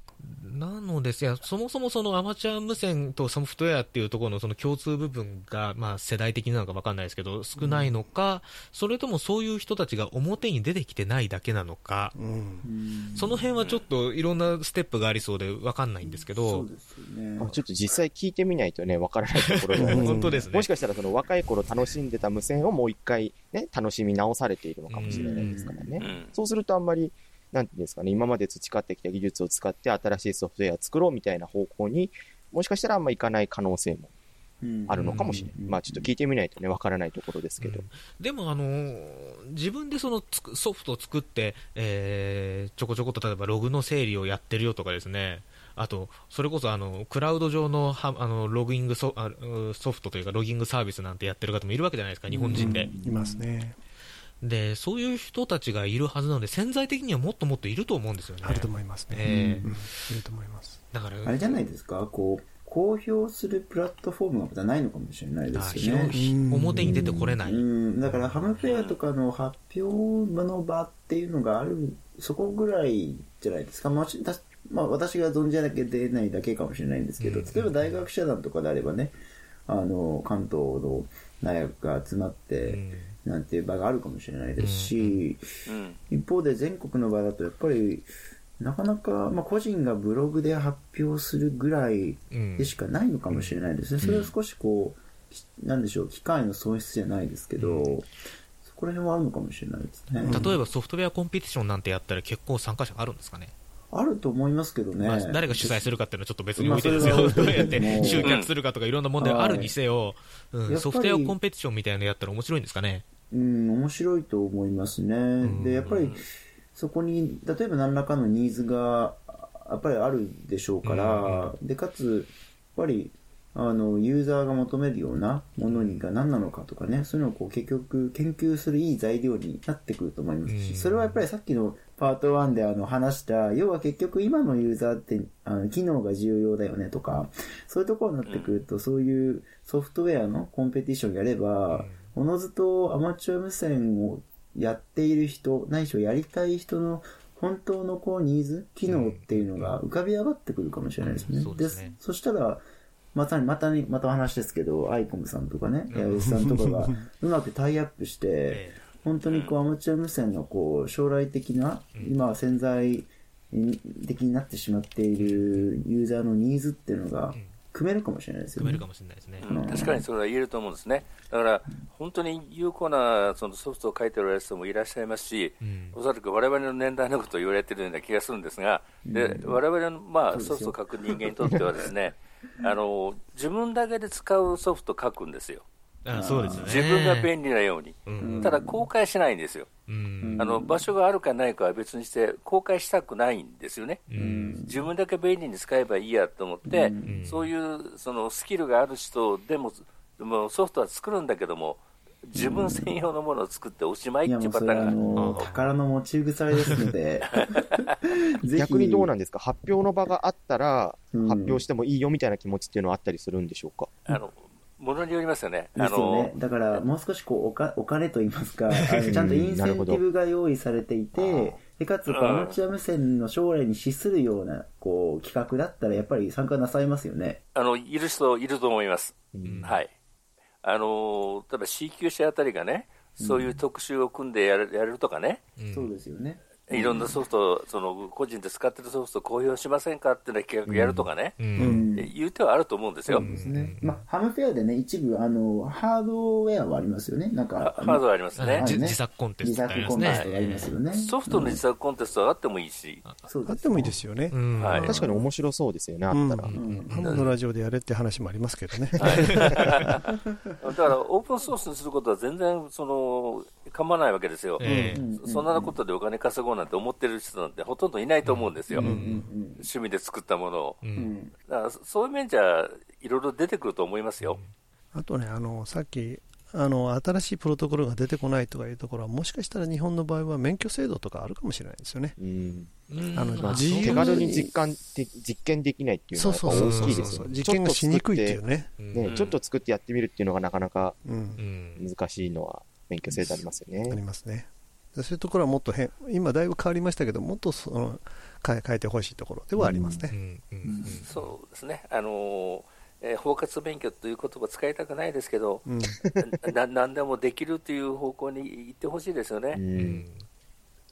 なのですや、そもそもそのアマチュア無線とソフトウェアっていうところのその共通部分が、まあ世代的なのか分かんないですけど、少ないのか、うん、それともそういう人たちが表に出てきてないだけなのか、うん、その辺はちょっといろんなステップがありそうで分かんないんですけど、ね、ちょっと実際聞いてみないとね、分からないところが 本当ですね。もしかしたらその若い頃楽しんでた無線をもう一回ね、楽しみ直されているのかもしれないですからね。そうするとあんまりなんていうんですかね、今まで培ってきた技術を使って新しいソフトウェアを作ろうみたいな方向に、もしかしたらあんまいかない可能性もあるのかもしれない。まあちょっと聞いてみないとね、わからないところですけど。うん、でもあのー、自分でそのソフトを作って、えー、ちょこちょこと例えばログの整理をやってるよとかですね、あと、それこそあのクラウド上のはあのログイングソソフトというか、ロギングサービスなんてやってる方もいるわけじゃないですか、日本人で。いますね。でそういう人たちがいるはずなので潜在的にはもっともっといると思うんですよね。あると思いますね。えー、うん、いると思います。だからあれじゃないですか？こう公表するプラットフォームがまたないのかもしれないですよね。表に出てこれない。だからハムフェアとかの発表の場っていうのがある、そこぐらいじゃないですか？まあ、まあ、私が存じ上げてないだけかもしれないんですけど、例えば大学社団とかであればね、あの、関東の大学が集まって、なんていう場があるかもしれないですし、一方で全国の場だとやっぱり、なかなか、まあ、個人がブログで発表するぐらいでしかないのかもしれないですね。それは少しこう、なんでしょう、機械の損失じゃないですけど、そこら辺はあるのかもしれないですね。例えばソフトウェアコンペティションなんてやったら結構参加者があるんですかねあると思いますけどね、まあ、誰が主催するかっていうのはちょっと別に置いてですよ、どうやって集客するかとかいろんな問題あるにせよ、うん、ソフトウェアコンペティションみたいなのやったら面白いんですかね。うん、面白いと思いますね。で、やっぱり、そこに、例えば何らかのニーズが、やっぱりあるでしょうから、で、かつ、やっぱり、ああの、ユーザーが求めるようなものが何なのかとかね、そういうのをこう結局研究するいい材料になってくると思いますし、それはやっぱりさっきのパート1であの話した、要は結局今のユーザーってあの機能が重要だよねとか、そういうところになってくると、そういうソフトウェアのコンペティションやれば、おのずとアマチュア無線をやっている人、ないしはやりたい人の本当のこうニーズ、機能っていうのが浮かび上がってくるかもしれないですね。そうでそしたら、また、またに、また話ですけど、アイコムさんとかね、エアレスさんとかが うまくタイアップして、本当にこうアマチュア無線のこう将来的な、今は潜在的になってしまっているユーザーのニーズっていうのが組めるかもしれないですよね。組めるかもしれないですね。うん。確かにそれは言えると思うんですね。だから、本当に有効なそのソフトを書いておられる人もいらっしゃいますし、おそらく我々の年代のことを言われているような気がするんですが、で我々の、まあ、ソフトを書く人間にとってはですね、あの自分だけで使うソフトを書くんですよ。あそうですよね。自分が便利なように、うん。ただ公開しないんですよ、うん。あの場所があるかないかは別にして公開したくないんですよね、自分だけ便利に使えばいいやと思って、そういうそのスキルがある人でもでもソフトは作るんだけども自分専用のものを作っておしまいっていうパターンが、の、宝の持ち腐れですので、逆にどうなんですか？発表の場があったら、うん発表してもいいよみたいな気持ちっていうのはあったりするんでしょうか？あのものによりますよね。ですよね。だから、もう少しこうおか、お金といいますか、ちゃんとインセンティブが用意されていて、でかつ、アマチュア無線の将来に資するような、こう、企画だったら、やっぱり参加なさいますよね。あのいる人いると思います。はい。あの例えば C 級社あたりがね、そういう特集を組んでやるやるとかね、そうですよね。いろんなソフト、その個人で使ってるソフトを公表しませんかっていうような企画やるとかね、ん。言う手はあると思うんですよ。そうですね。まあ、ハムフェアでね、一部、あの、ハードウェアはありますよね。なんか、ハードはありますね。自作コンテストってありますね。自作コンテストがありますよね。ソフトの自作コンテストがあってもいいし、そうあってもいいですよね。はい。確かに面白そうですよね、あったら。ハモのラジオでやれって話もありますけどね。だからオープンソースにすることは全然その構わないわけですよ、そんなことでお金稼ごうなんて思ってる人なんてほとんどいないと思うんですよ、趣味で作ったものを、だからそそういう面じゃいろいろ出てくると思いますよ。あとね、あの、さっき、あの、新しいプロトコルが出てこないとかいうところは、もしかしたら日本の場合は免許制度とかあるかもしれないですよね。あの、まあ自由手軽に実感で実験できないっていうのはやっぱ大きいですよね。実験がしにくいっていうね。ねちょっと作ってやってみるっていうのがなかなかうん。難しいのは免許制度ありますよね。ありますね。でそういうところはもっと変、今だいぶ変わりましたけど、もっとその変え変えてほしいところではありますね。そうですね、あのーえー包括免許という言葉を使いたくないですけど、うん。な何でもできるという方向に行ってほしいですよね。うん。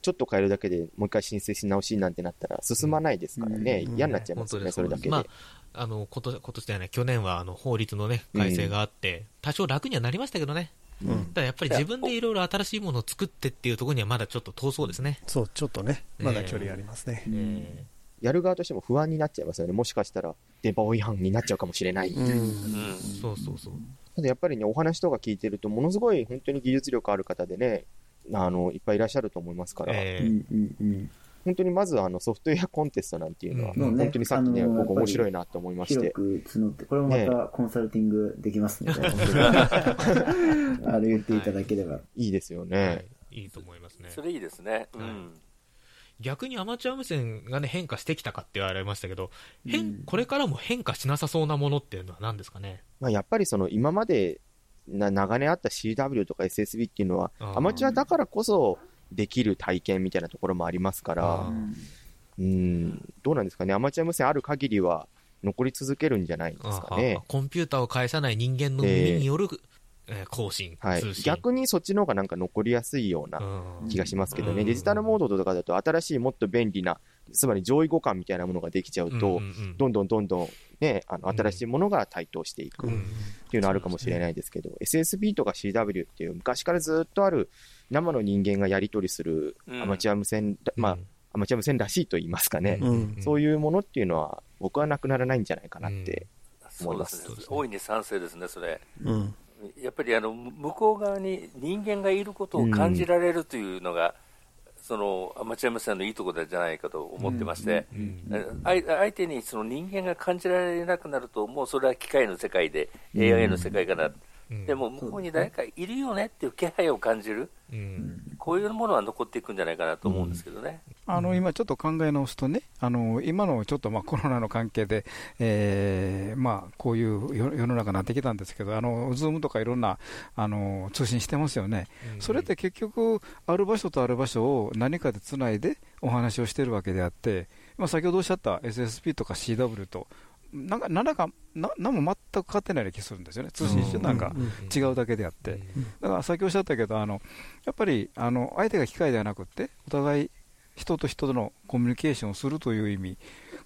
ちょっと変えるだけでもう一回申請し直しなんてなったら進まないですからね、嫌になっちゃいますよね、それだけで。まあ、あの今年今年ではね、去年はあの法律の、ね、改正があって、多少楽にはなりましたけどね、うんただやっぱり自分でいろいろ新しいものを作ってっていうところにはまだちょっと遠そうですね。そう、ちょっとね、まだ距離ありますね。やる側としても不安になっちゃいますよね。もしかしたら電波法違反になっちゃうかもしれない。そうそうそう。ただやっぱりね、お話とか聞いてると、ものすごい本当に技術力ある方でね、あの、いっぱいいらっしゃると思いますから、本当にまずあのソフトウェアコンテストなんていうのは、うん本当にさっきね、僕面白いなと思いまして広。く募って、これもまねたコンサルティングできますので、本当にあれ言っていただければ。いいですよね。いいと思いますね。それいいですね。うん逆にアマチュア無線がね、変化してきたかって言われましたけど、変、これからも変化しなさそうなものっていうのは何ですかね？まあ、やっぱりその今までな長年あった CW とか SSB っていうのは、アマチュアだからこそできる体験みたいなところもありますから、うん、どうなんですかね、アマチュア無線ある限りは残り続けるんじゃないですかね。コンピューターを介さない人間の耳による、えー更新、はい。通、信。逆にそっちの方がなんか残りやすいような気がしますけどね、デジタルモードとかだと新しいもっと便利な、つまり上位互換みたいなものができちゃうと、どんどんどんどんね、あの新しいものが台頭していくっていうのはあるかもしれないですけど、SSB とか CW っていう昔からずっとある生の人間がやり取りするうん。アマチュア無線、まあ、アマチュア無線らしいと言いますかね、うん。そういうものっていうのは僕はなくならないんじゃないかなって思いま。そうですすね。大いに賛成ですね、それ。うん。やっぱりあの向こう側に人間がいることを感じられるというのが、そのアマチュア無線のいいところじゃないかと思ってまして、相手にその人間が感じられなくなると、もうそれは機械の世界で、AI の世界かな、でも向こうに誰かいるよねっていう気配を感じる、こういうものは残っていくんじゃないかなと思うんですけどね。あの今ちょっと考え直すとね、あの今のちょっとまあコロナの関係で、えー、まあこういう世の中になってきたんですけど、あのズームとかいろんなあの通信してますよね、それって結局、ある場所とある場所を何かでつないでお話をしてるわけであって、まあ、先ほどおっしゃった SSP とか CW となんか、なんだか、な何も全く変わってないような気がするんですよね、通信手段が違うだけであって、だからさっきおっしゃったけど、あのやっぱりあの相手が機械ではなくて、お互い人と人とのコミュニケーションをするという意味、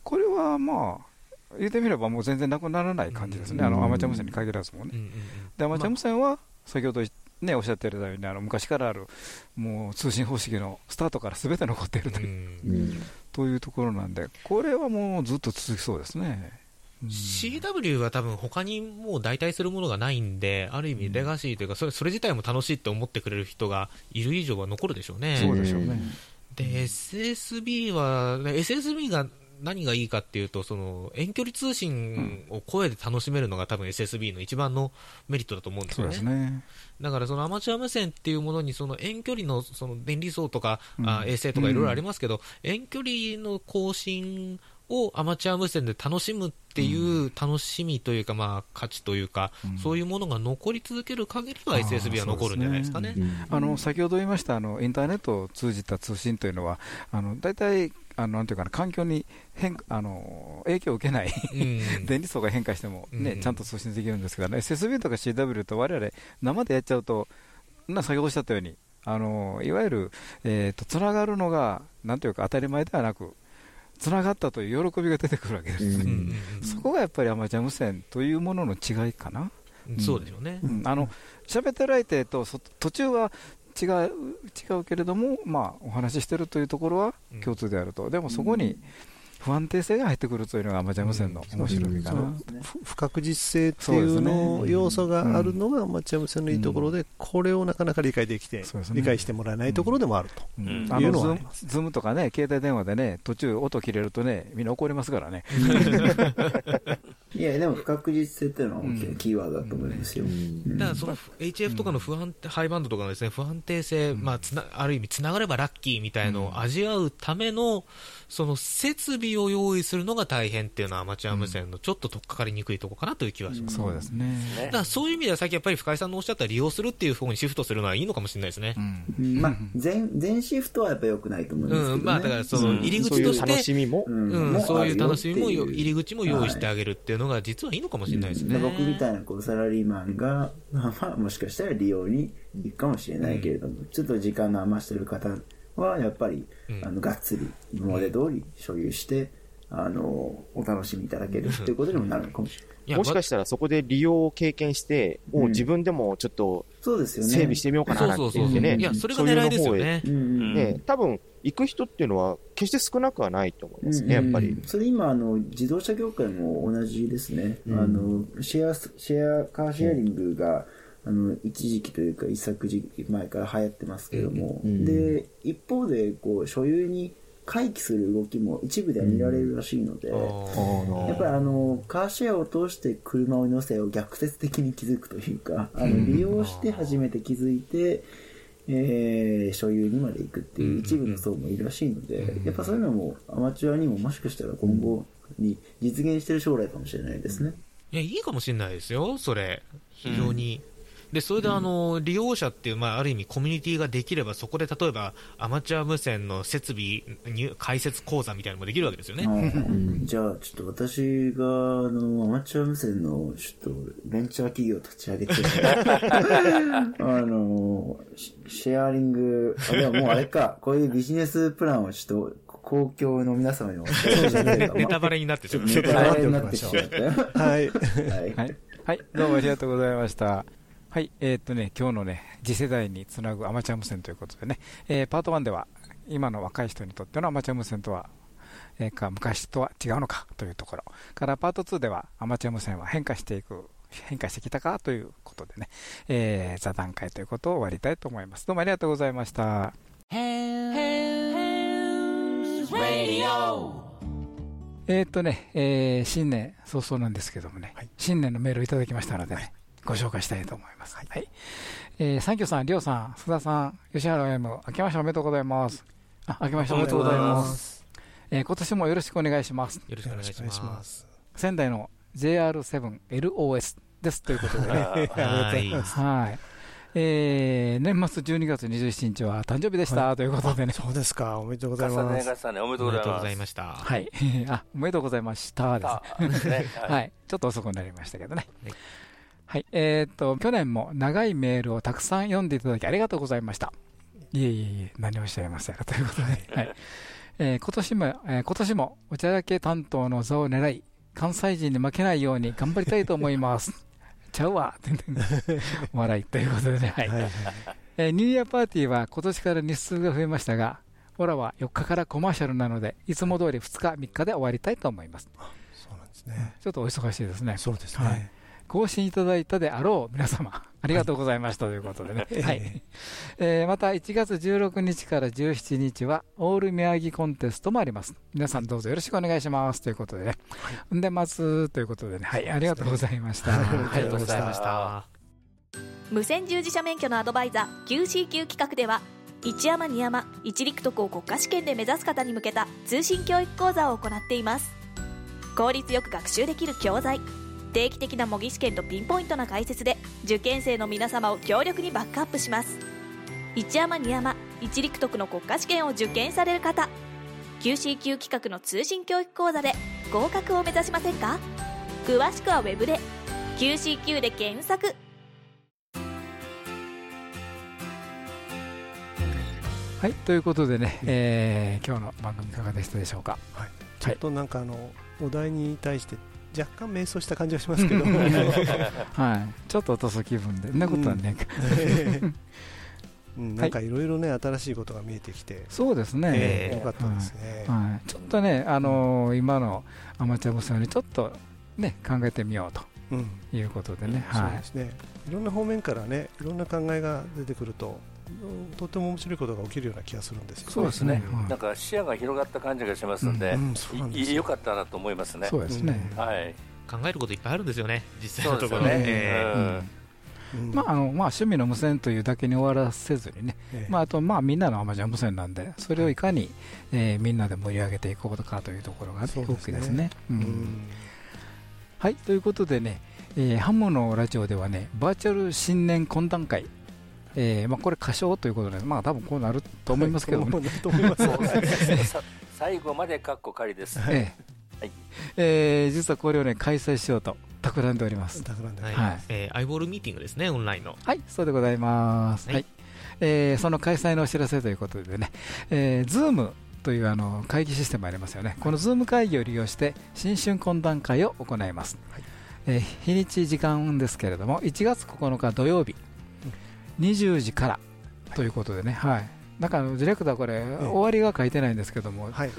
これはまあ、言ってみればもう全然なくならない感じですね、あのアマチュア無線に限らずもね。でアマチュア無線は先ほどね、おっしゃっていたようにあの昔からあるもう通信方式のスタートからすべて残っているという,、というところなんで、これはもうずっと続きそうですね。CW は多分他にもう代替するものがないんで、ある意味レガシーというか、それそれ自体も楽しいって思ってくれる人がいる以上は残るでしょうね。そうでしょうね。で、SSB は、SSB が何がいいかっていうと、その遠距離通信を声で楽しめるのが多分 SSB の一番のメリットだと思うんですよね。ねだからそのアマチュア無線っていうものにその遠距離のその電離層とか、うん、あ衛星とかいろいろありますけど、うん、遠距離の更新をアマチュア無線で楽しむっていう楽しみというか、まあ、価値というか、うん、そういうものが残り続ける限りは SSB は残るんじゃないですかね。あの先ほど言いましたあのインターネットを通じた通信というのはあの大体あのなんていうかな環境に変あの影響を受けない 電離層が変化してもね、ちゃんと通信できるんですけど、ね、SSB とか CW と我々生でやっちゃうとな先ほどおっしゃったようにあのいわゆる、えーと、つながるのがなんていうか当たり前ではなくつながったという喜びが出てくるわけです、うん、そこがやっぱりアマチュア無線というものの違いかな。そうですよね、あの喋ってる相手と途中は違う違うけれども、まあ、お話ししてるというところは共通であると、でもそこに不安定性が入ってくるというのがアマチュア無線の面白みかな、不確実性っていうの要素があるのがアマチュア無線のいいところで、これをなかなか理解できて、理解してもらえないところでもあるというのはズームとかね、携帯電話でね、途中、音切れるとね、みんな怒りますからね。いや、でも不確実性っていうのは大きなキーワードだと思いますよ。だからその HF とかの不安、ハイバンドとかのですね、不安定性、まあつな、ある意味つながればラッキーみたいのを味わうための、その設備を用意するのが大変っていうのはアマチュア無線のちょっと取っかかりにくいところかなという気はします。そうですね。だからそういう意味ではさっきやっぱり深井さんのおっしゃった利用するっていう方にシフトするのはいいのかもしれないですね。うん、まあ、全、全シフトはやっぱ良くないと思いますけど、ね、うん、まあだからその入り口として、楽しみも、うん、そういう楽しみも、入り口も用意してあげるっていうのが実はいいのかもしれないですね。僕みたいなこうサラリーマンが、まあもしかしたら利用に行くかもしれないけれども、ちょっと時間の余してる方はやっぱり、うん、あのがっつり今まで通り所有して、あのお楽しみいただけるっていうことにもなるのかもしれない。もしかしたらそこで利用を経験して、もう自分でもちょっと、そうですよね。整備してみようかななんて言ってね。それが狙いですよね。ね、多分、行く人っていうのは決して少なくはないと思いますね、やっぱり。それ今、あの、自動車業界も同じですね。あの、シェア、シェア、カーシェアリングが、あの、一時期というか一作時期前から流行ってますけども、で、一方で、こう、所有に回帰する動きも一部では見られるらしいので、やっぱりあの、カーシェアを通して車を乗せを逆説的に気づくというか、あの、利用して初めて気づいて、えー、所有にまで行くっていう一部の層もいるらしいので、やっぱそういうのもアマチュアにももしかしたら今後に実現してる将来かもしれないですね。いや、いいかもしれないですよ、それ。非常に。でそれであの、利用者っていう、まあ、ある意味コミュニティができれば、そこで例えばアマチュア無線の設備解説講座みたいなのもできるわけですよね。じゃあ、ちょっと私があのアマチュア無線のちょっとベンチャー企業立ち上げて、あのシェアリング、あでももうあれか、こういうビジネスプランをちょっと公共の皆様にも、ネタバレになってしまった。ネタバレになってしまった。はい。はい。はい。どうもありがとうございました。はい、えー、っとね、今日のね、次世代につなぐアマチュア無線ということでね、えー、パート1では、今の若い人にとってのアマチュア無線とは、えー、か昔とは違うのかというところ。からパート2ではアマチュア無線は変化していく変化してきたかということでね、えー、座談会ということを終わりたいと思います。どうもありがとうございました.えーっとね、えー新年早々なんですけどもね、新年のメールをいただきましたのでね、ご紹介したいと思います。はい。えー、サンキューさん、りょうさん、須田さん、吉原 M、明けましておめでとうございます。あ、明けましておめでとうございます。えー今年もよろしくお願いします。よろしくお願いします。仙台の JR7LOS ですということでね。ありがとうございますはい。えー年末12月27日は誕生日でした、はいということでね。そうですか、おめでとうござい重ねます。重ねおめでとうございます。おめでとうございました。はい。あ、おめでとうございましたですねはい はい。ちょっと遅くなりましたけどね。はい。えーっと、去年も長いメールをたくさん読んでいただきありがとうございました。いえいえいえ、何をおっしゃいません。ということで、はい。えー今年も、えー今年もお茶だけ担当の座を狙い、関西人に負けないように頑張りたいと思います。ちゃうわって 笑いということでね、はい。えーニューイヤーパーティーは今年から日数が増えましたが、オラは4日からコマーシャルなので、いつも通り2日、3日で終わりたいと思います。そうなんですね。ちょっとお忙しいですね。そうですねはい更新いただいたであろう皆様、ありがとうございましたということでね。は いはい。えーまた1月16日から17日は、オール宮城コンテストもあります。皆さんどうぞよろしくお願いしますということでね。んでますということでね。はい、ありがとうございました。ありがとうございましたた。無線従事者免許のアドバイザー QCQ 企画では一山二山一陸徳を国家試験で目指す方に向けた通信教育講座を行っています効率よく学習できる教材定期的な模擬試験とピンポイントな解説で受験生の皆様を強力にバックアップします。一山二山一陸徳の国家試験を受験される方。QCQ 企画の通信教育講座で合格を目指しませんか？詳しくはウェブで。QCQ で検索。はい、ということでね、えー今日の番組いかがでしたでしょうか？はい、ちょっとなんかあのお題に対して若干迷走した感じがしますけど。はい、ちょっと落とす気分で、そんなことはね うんうんなんかいろいろね新しいことが見えてきて。そうですね、えーよかったですね。はい。はいちょっとね、あのー今のアマチュア無線にちょっとね考えてみようとうん。いうことでね、そうはいですね。いろんな方面からねいろんな考えが出てくるとうんとても面白いことが起きるような気がするんですよそうですね。うん。なんか視野が広がった感じがしますので、良かったなと思いますね。そうですね。はい。考えることいっぱいあるんですよね、実際のところ。まああのまあ、趣味の無線というだけに終わらせずにね、ええ。まあ、あと、まあ、みんなのアマチュア無線なんで、それをいかに、えーみんなで盛り上げていこうかというところが、大きいですね。はい、ということでね、えーハムのラジオではね、バーチャル新年懇談会、えーまあ、これ、歌唱ということで、まあ多分こうなると思いますけどね さ最後までカッコ仮です。えはい。えー実はこれをね、開催しようと企んでおります。はいはいえーアイボールミーティングですね、オンラインの。はい、そうでございます。はい。えーその開催のお知らせということでね、えー、Zoom というあの会議システムありますよね。この Zoom 会議を利用して、新春懇談会を行います。えー日にち、時間ですけれども、1月9日土曜日、20時からということでね、はい。なんかディレクターこれ、終わりが書いてないんですけども、はい、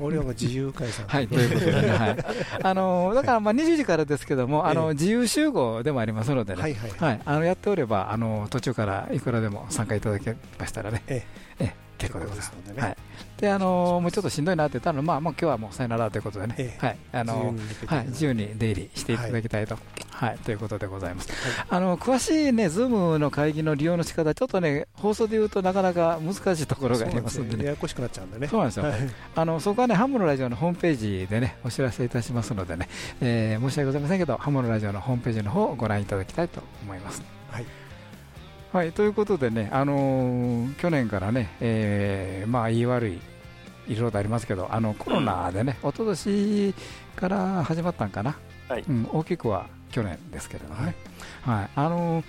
俺は自由解散。はい、ということでね、はい、あのだからまあ20時からですけども、あのええ自由集合でもありますのでね、はいはいあのやっておればあの、途中からいくらでも参加いただけましたらね、えええ結構でございます。はい。であのもうちょっとしんどいなって言ったので、まあ、もう今日はもうさよならということでね、ええ。はい。あのはい、自由に出入りしていただきたいと、はい。ということでございます。あの詳しいね、ズームの会議の利用の仕方ちょっとね、放送で言うとなかなか難しいところがありますんでね。ややこしくなっちゃうんでね。そうなんですよ、はい。あのそこはね、ハムのラジオのホームページでね、お知らせいたしますのでね、えー申し訳ございませんけど、ハムのラジオのホームページの方をご覧いただきたいと思います。はいはい、ということでね、あのー去年からね、えーまあ、言い悪い、いろいろとありますけど、あのコロナでね、一昨年から始まったんかな、はい。うん、大きくは去年ですけれどもね、はい。あのー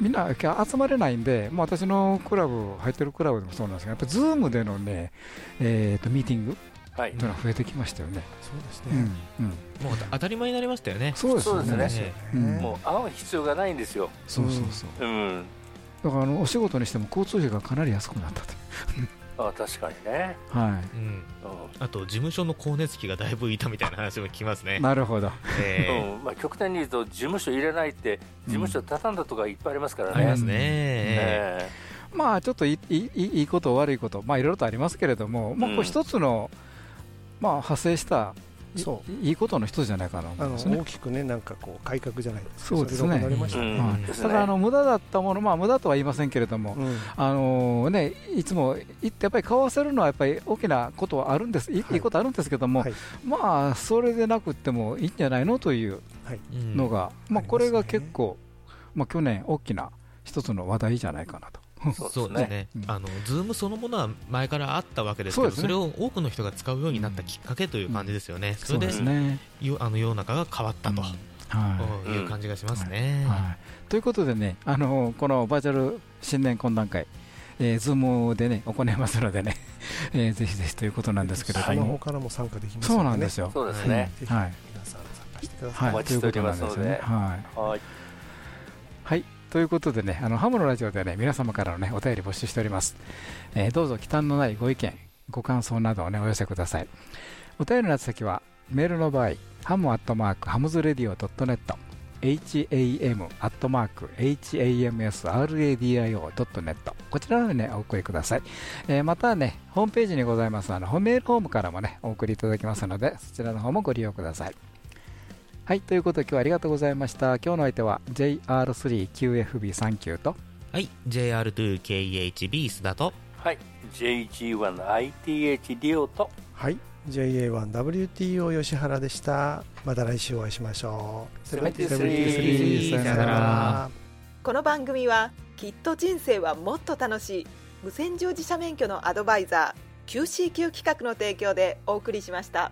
みんな集まれないんで、まあ、私のクラブ、入ってるクラブでもそうなんですが、やっぱりズームでのね、えー、とミーティングはいというのは増えてきましたよね。そうですうんね、うんもう当たり前になりましたよね。そうですよねそうですねうんもう会う必要がないんですよ。そうそうそう。うん。だからあのお仕事にしても交通費がかなり安くなったと。あ確かにね。はい。うん、あと事務所の光熱費がだいぶいたみたいな話も聞きますね。なるほど。え うんまあ、極端に言うと事務所入れないって事務所畳んだとかいっぱいありますからね。ありますねえまあちょっといいいいいいこと悪いことまあいろいろとありますけれども、まあこう一つのまあ派生したいそう。いいことの一つじゃないかなね。大きくねなんかこう改革じゃないですかそうですね。ただからあの無駄だったもの、まあ、無駄とは言いませんけれども、うん。あのね、いつも言って、やっぱり買わせるのはやっぱり大きなことはあるんです、いい。いいことあるんですけども、まあ、それでなくってもいいんじゃないのというのが、まあ、これが結構、まあ、去年、大きな一つの話題じゃないかなと。そうですね、あのズームそのものは前からあったわけですけどそ,、ね。れを多くの人が使うようになったきっかけという感じですよね、それでそうですね。よあの世の中が変わったと、はい。いう感じがしますね。はい。ということでね、あのこのバーチャル新年懇談会、えー、ズームでね、行いますのでね、えーぜひぜひということなんですけれども、スマホからも参加できますね。うなんですよ。そうですね。ぜひはい。皆さん参加してください。はい、お待ちしておりますので。はい。はい。ということでね、あのハムのラジオではね、皆様からのね、お便り募集しております。えーどうぞ、忌憚のないご意見、ご感想などをね、お寄せください。お便りの宛先は、メールの場合、ハムアットマーク、ハムズレディオ .net、ham アットマーク、hamsradio.net、こちらの方にね、お送りください。えーまたね、ホームページにございます、あの、メールホームからもね、お送りいただきますので、そちらの方もご利用ください。はい、ということで今日はありがとうございました。今日の相手は JR3QFB39 と、はい、JR2KHB 須田と、はい、JG1ITH リオと、はい JA1WTO 吉原でした。また来週お会いしましょう。セブンティスリー。さよなら。この番組はきっと人生はもっと楽しい。無線乗自社免許のアドバイザー QCQ 企画の提供でお送りしました。